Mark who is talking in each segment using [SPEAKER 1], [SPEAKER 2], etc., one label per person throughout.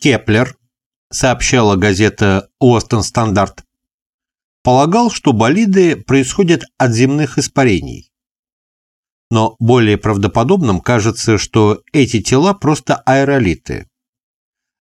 [SPEAKER 1] Кеплер, сообщала газета «Whaston Standard», полагал, что болиды происходят от земных испарений. Но более правдоподобным кажется, что эти тела просто аэролиты,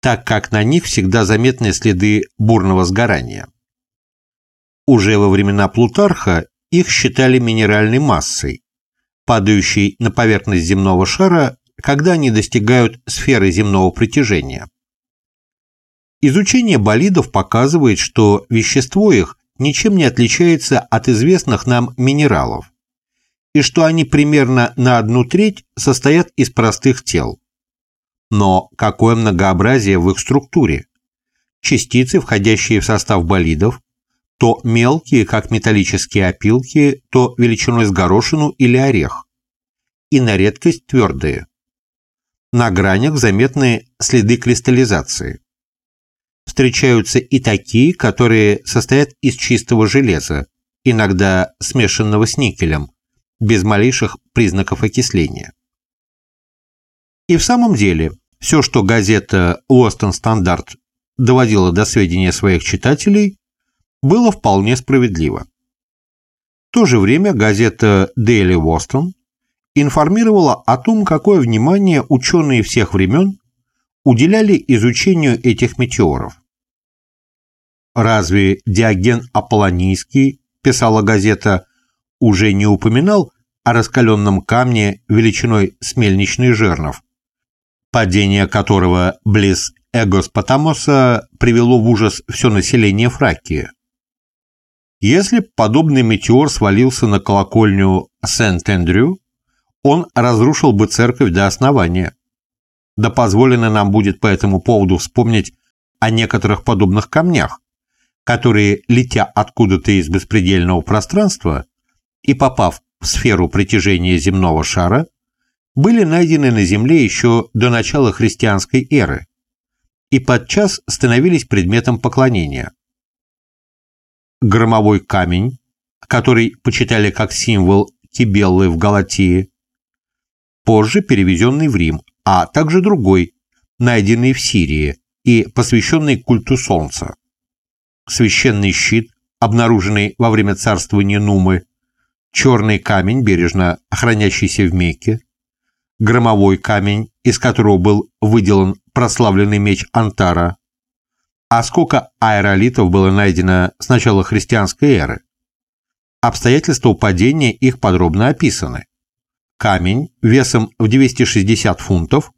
[SPEAKER 1] так как на них всегда заметны следы бурного сгорания. Уже во времена Плутарха их считали минеральной массой, падающей на поверхность земного шара, когда они достигают сферы земного притяжения. Изучение болидов показывает, что вещество их ничем не отличается от известных нам минералов, и что они примерно на одну треть состоят из простых тел. Но какое многообразие в их структуре? Частицы, входящие в состав болидов, то мелкие, как металлические опилки, то величиной с горошину или орех, и на редкость твердые. На гранях заметны следы кристаллизации. Встречаются и такие, которые состоят из чистого железа, иногда смешанного с никелем, без малейших признаков окисления. И в самом деле, все, что газета «Уостон Стандарт» доводила до сведения своих читателей, было вполне справедливо. В то же время газета Daily Boston информировала о том, какое внимание ученые всех времен уделяли изучению этих метеоров. Разве Диоген Аполлонийский, писала газета, уже не упоминал о раскаленном камне величиной с мельничный жернов, падение которого близ Эгоспотамоса привело в ужас все население Фракии? Если подобный метеор свалился на колокольню Сент-Эндрю, он разрушил бы церковь до основания. Да позволено нам будет по этому поводу вспомнить о некоторых подобных камнях, которые, летя откуда-то из беспредельного пространства и попав в сферу притяжения земного шара, были найдены на Земле еще до начала христианской эры и подчас становились предметом поклонения. Громовой камень, который почитали как символ Кибеллы в Галатии, позже перевезенный в Рим, а также другой, найденный в Сирии и посвященный культу Солнца. Священный щит, обнаруженный во время царствования Нумы, черный камень, бережно охранящийся в Мекке, громовой камень, из которого был выделан прославленный меч Антара, а сколько аэролитов было найдено с начала христианской эры. Обстоятельства падения их подробно описаны. Камень весом в 260 фунтов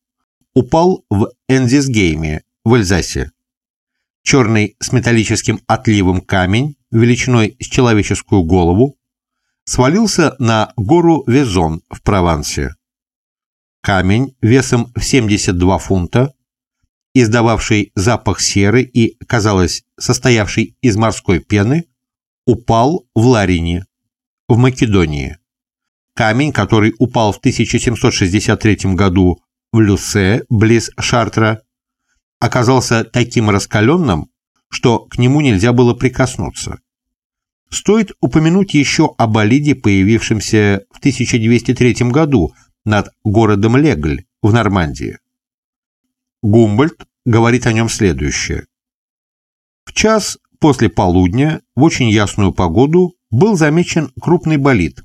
[SPEAKER 1] упал в Энзисгейме в Эльзасе. Черный с металлическим отливом камень величиной с человеческую голову свалился на гору Везон в Провансе. Камень весом в 72 фунта, издававший запах серы и, казалось, состоявший из морской пены, упал в Ларине, в Македонии. Камень, который упал в 1763 году в Люсе, близ Шартра, оказался таким раскаленным, что к нему нельзя было прикоснуться. Стоит упомянуть еще о болиде, появившемся в 1203 году над городом Легль в Нормандии. Гумбольд говорит о нем следующее. В час после полудня в очень ясную погоду был замечен крупный болид,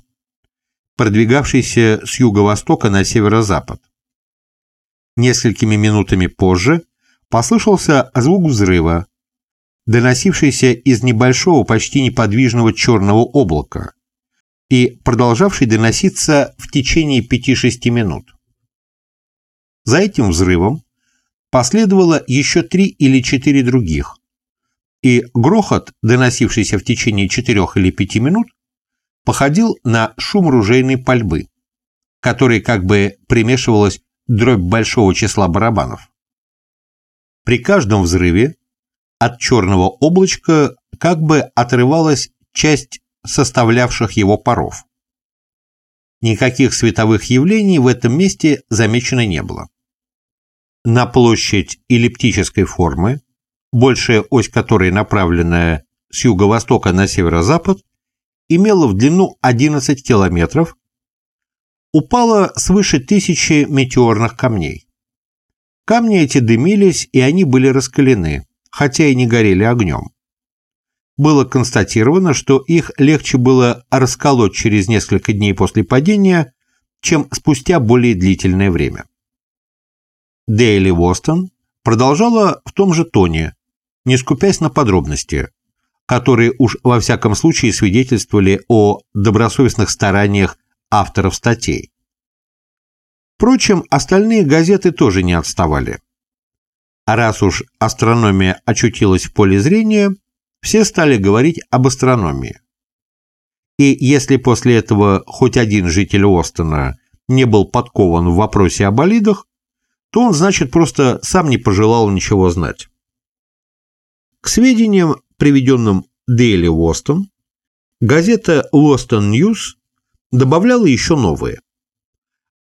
[SPEAKER 1] продвигавшийся с юго-востока на северо-запад. Несколькими минутами позже послышался звук взрыва, доносившийся из небольшого, почти неподвижного черного облака и продолжавший доноситься в течение 5-6 минут. За этим взрывом последовало еще три или четыре других, и грохот, доносившийся в течение четырех или пяти минут, походил на шум ружейной пальбы, который как бы примешивалась дробь большого числа барабанов. При каждом взрыве от черного облачка как бы отрывалась часть составлявших его паров. Никаких световых явлений в этом месте замечено не было. На площадь эллиптической формы, большая ось которой направленная с юго-востока на северо-запад, имела в длину 11 километров, упало свыше тысячи метеорных камней. Камни эти дымились, и они были раскалены, хотя и не горели огнем. Было констатировано, что их легче было расколоть через несколько дней после падения, чем спустя более длительное время. Дейли Востон продолжала в том же тоне, не скупясь на подробности, которые уж во всяком случае свидетельствовали о добросовестных стараниях авторов статей. Впрочем, остальные газеты тоже не отставали. А раз уж астрономия очутилась в поле зрения, все стали говорить об астрономии. И если после этого хоть один житель Остона не был подкован в вопросе о болидах, то он, значит, просто сам не пожелал ничего знать. К сведениям, приведенным Daily Woston, газета Woston News добавляла еще новые.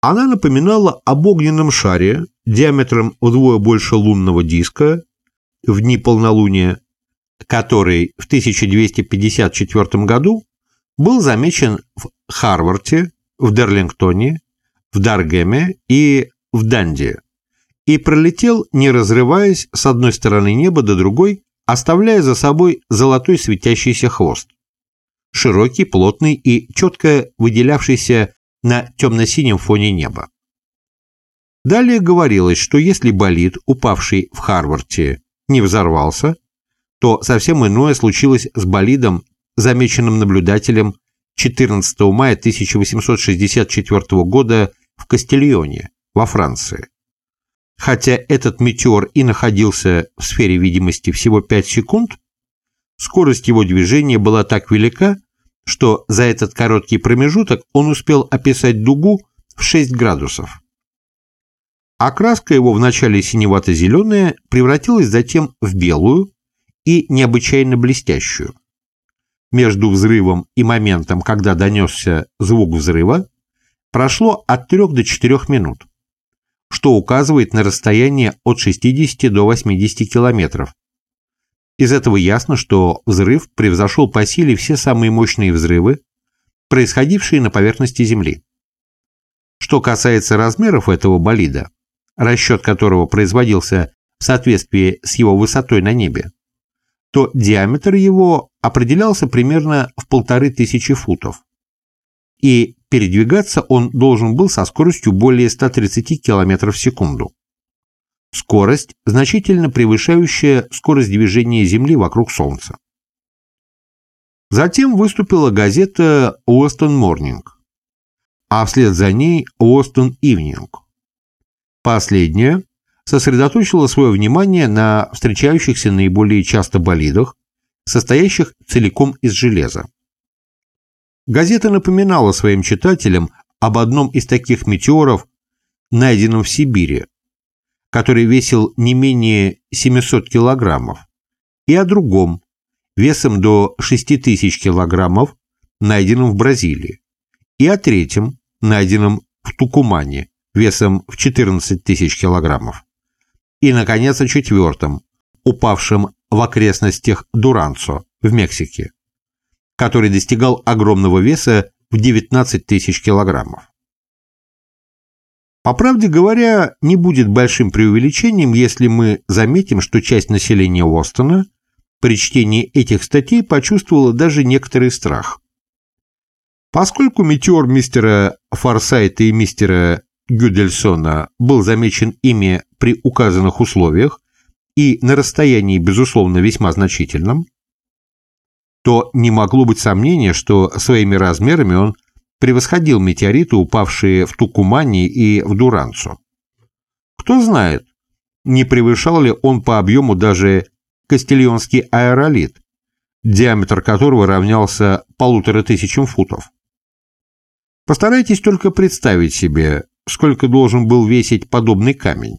[SPEAKER 1] Она напоминала об огненном шаре диаметром вдвое больше лунного диска в дни полнолуния, который в 1254 году был замечен в Харварде, в Дерлингтоне, в Даргеме и в Данди и пролетел, не разрываясь с одной стороны неба до другой, оставляя за собой золотой светящийся хвост. Широкий, плотный и четко выделявшийся на темно-синем фоне неба. Далее говорилось, что если болид, упавший в Харварде, не взорвался, то совсем иное случилось с болидом, замеченным наблюдателем 14 мая 1864 года в Кастильоне, во Франции. Хотя этот метеор и находился в сфере видимости всего 5 секунд, скорость его движения была так велика, что за этот короткий промежуток он успел описать дугу в 6 градусов. Окраска его вначале синевато-зеленая превратилась затем в белую и необычайно блестящую. Между взрывом и моментом, когда донесся звук взрыва, прошло от 3 до 4 минут что указывает на расстояние от 60 до 80 километров. Из этого ясно, что взрыв превзошел по силе все самые мощные взрывы, происходившие на поверхности Земли. Что касается размеров этого болида, расчет которого производился в соответствии с его высотой на небе, то диаметр его определялся примерно в полторы тысячи футов. И Передвигаться он должен был со скоростью более 130 км в секунду. Скорость, значительно превышающая скорость движения Земли вокруг Солнца. Затем выступила газета «Уостон Морнинг», а вслед за ней «Уостон Ивнинг». Последняя сосредоточила свое внимание на встречающихся наиболее часто болидах, состоящих целиком из железа. Газета напоминала своим читателям об одном из таких метеоров, найденном в Сибири, который весил не менее 700 килограммов, и о другом, весом до 6000 килограммов, найденном в Бразилии, и о третьем, найденном в Тукумане, весом в 14 тысяч килограммов, и, наконец, о четвертом, упавшем в окрестностях Дуранцо в Мексике, который достигал огромного веса в 19 тысяч килограммов. По правде говоря, не будет большим преувеличением, если мы заметим, что часть населения Остона при чтении этих статей почувствовала даже некоторый страх. Поскольку метеор мистера Форсайта и мистера Гюдельсона был замечен ими при указанных условиях и на расстоянии, безусловно, весьма значительном, то не могло быть сомнения, что своими размерами он превосходил метеориты, упавшие в Тукумане и в Дуранцу. Кто знает, не превышал ли он по объему даже Кастильонский аэролит, диаметр которого равнялся полутора тысячам футов. Постарайтесь только представить себе, сколько должен был весить подобный камень.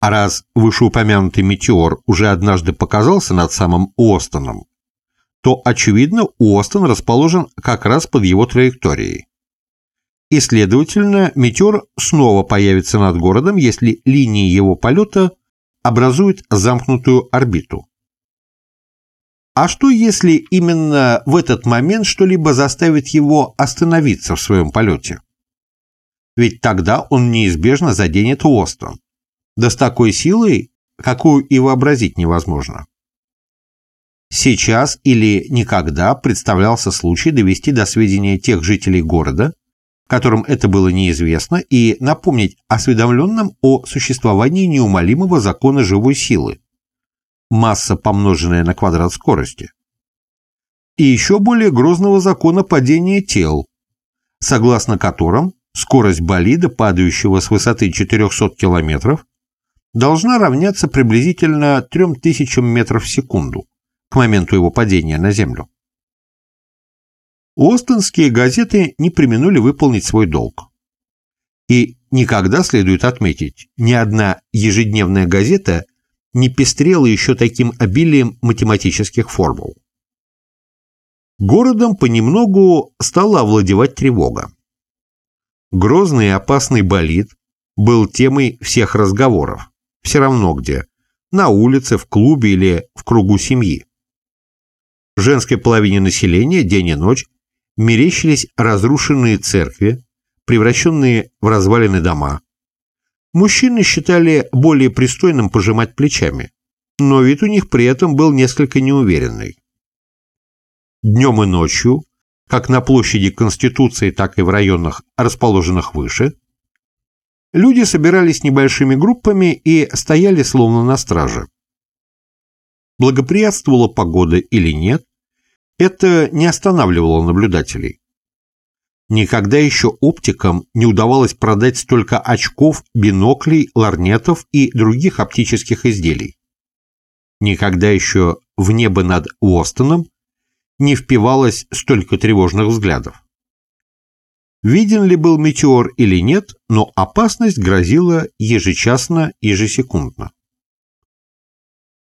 [SPEAKER 1] А раз вышеупомянутый метеор уже однажды показался над самым Остоном, то, очевидно, Уостон расположен как раз под его траекторией. И, следовательно, метеор снова появится над городом, если линии его полета образуют замкнутую орбиту. А что, если именно в этот момент что-либо заставит его остановиться в своем полете? Ведь тогда он неизбежно заденет Уостон. да с такой силой, какую и вообразить невозможно. Сейчас или никогда представлялся случай довести до сведения тех жителей города, которым это было неизвестно, и напомнить осведомленным о существовании неумолимого закона живой силы, масса, помноженная на квадрат скорости, и еще более грозного закона падения тел, согласно которым скорость болида, падающего с высоты 400 км, должна равняться приблизительно 3000 метров в секунду к моменту его падения на землю. Остонские газеты не применули выполнить свой долг. И никогда, следует отметить, ни одна ежедневная газета не пестрела еще таким обилием математических формул. Городом понемногу стала овладевать тревога. Грозный и опасный болид был темой всех разговоров, все равно где, на улице, в клубе или в кругу семьи женской половине населения день и ночь мерещились разрушенные церкви, превращенные в развалины дома. Мужчины считали более пристойным пожимать плечами, но вид у них при этом был несколько неуверенный. Днем и ночью, как на площади Конституции, так и в районах, расположенных выше, люди собирались небольшими группами и стояли словно на страже благоприятствовала погода или нет, это не останавливало наблюдателей. Никогда еще оптикам не удавалось продать столько очков, биноклей, ларнетов и других оптических изделий. Никогда еще в небо над Уостоном не впивалось столько тревожных взглядов. Виден ли был метеор или нет, но опасность грозила ежечасно, ежесекундно.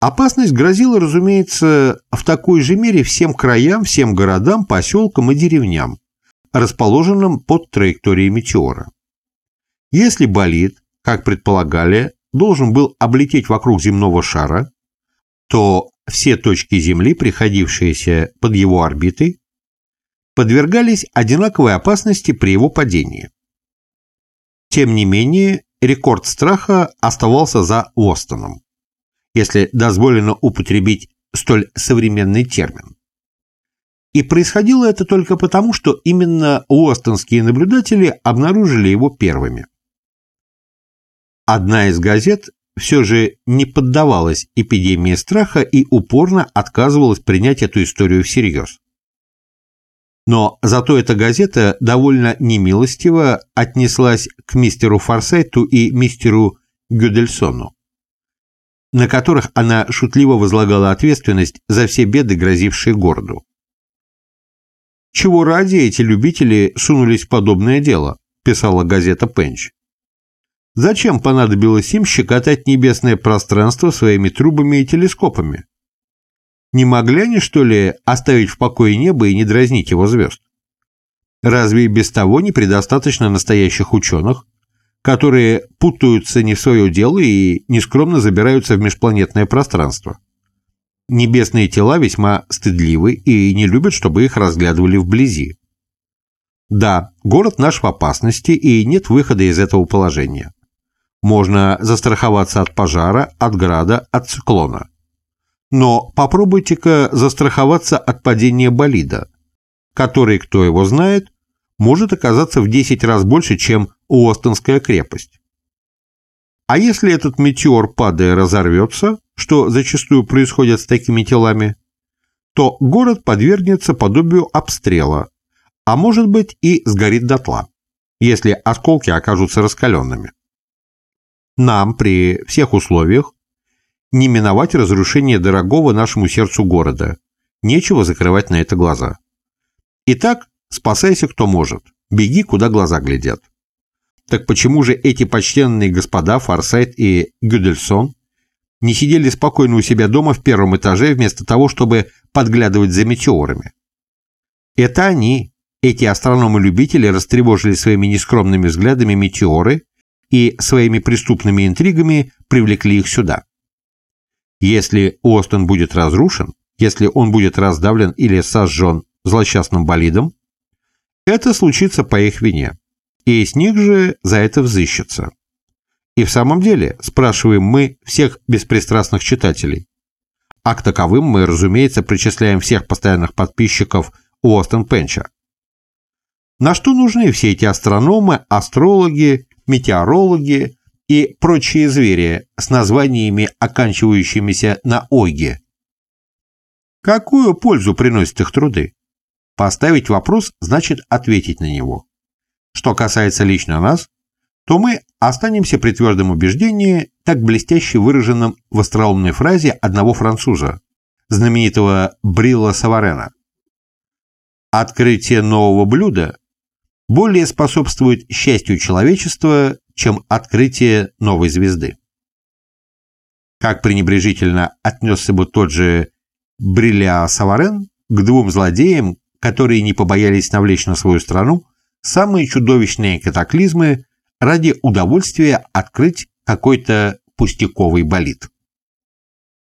[SPEAKER 1] Опасность грозила, разумеется, в такой же мере всем краям, всем городам, поселкам и деревням, расположенным под траекторией метеора. Если болид, как предполагали, должен был облететь вокруг земного шара, то все точки Земли, приходившиеся под его орбитой, подвергались одинаковой опасности при его падении. Тем не менее, рекорд страха оставался за Уостоном если дозволено употребить столь современный термин. И происходило это только потому, что именно уостонские наблюдатели обнаружили его первыми. Одна из газет все же не поддавалась эпидемии страха и упорно отказывалась принять эту историю всерьез. Но зато эта газета довольно немилостиво отнеслась к мистеру Форсайту и мистеру Гюдельсону на которых она шутливо возлагала ответственность за все беды, грозившие городу. «Чего ради эти любители сунулись в подобное дело?» – писала газета «Пенч». «Зачем понадобилось им щекотать небесное пространство своими трубами и телескопами? Не могли они, что ли, оставить в покое небо и не дразнить его звезд? Разве и без того не предостаточно настоящих ученых, которые путаются не в свое дело и нескромно забираются в межпланетное пространство. Небесные тела весьма стыдливы и не любят, чтобы их разглядывали вблизи. Да, город наш в опасности и нет выхода из этого положения. Можно застраховаться от пожара, от града, от циклона. Но попробуйте-ка застраховаться от падения болида, который, кто его знает, может оказаться в 10 раз больше, чем Уостонская крепость. А если этот метеор, падая, разорвется, что зачастую происходит с такими телами, то город подвергнется подобию обстрела, а может быть и сгорит дотла, если осколки окажутся раскаленными. Нам при всех условиях не миновать разрушение дорогого нашему сердцу города, нечего закрывать на это глаза. Итак, Спасайся, кто может. Беги, куда глаза глядят. Так почему же эти почтенные господа Форсайт и Гюдельсон не сидели спокойно у себя дома в первом этаже вместо того, чтобы подглядывать за метеорами? Это они, эти астрономы-любители, растревожили своими нескромными взглядами метеоры и своими преступными интригами привлекли их сюда. Если Остон будет разрушен, если он будет раздавлен или сожжен злосчастным болидом, это случится по их вине, и с них же за это взыщется. И в самом деле, спрашиваем мы всех беспристрастных читателей. А к таковым мы, разумеется, причисляем всех постоянных подписчиков Уостон Пенча. На что нужны все эти астрономы, астрологи, метеорологи и прочие звери с названиями, оканчивающимися на «ойге»? Какую пользу приносят их труды? Поставить вопрос значит ответить на него. Что касается лично нас, то мы останемся при твердом убеждении, так блестяще выраженном в остроумной фразе одного француза, знаменитого Брилла Саварена. Открытие нового блюда более способствует счастью человечества, чем открытие новой звезды. Как пренебрежительно отнесся бы тот же Бриля Саварен к двум злодеям, которые не побоялись навлечь на свою страну самые чудовищные катаклизмы ради удовольствия открыть какой-то пустяковый болид.